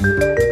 Música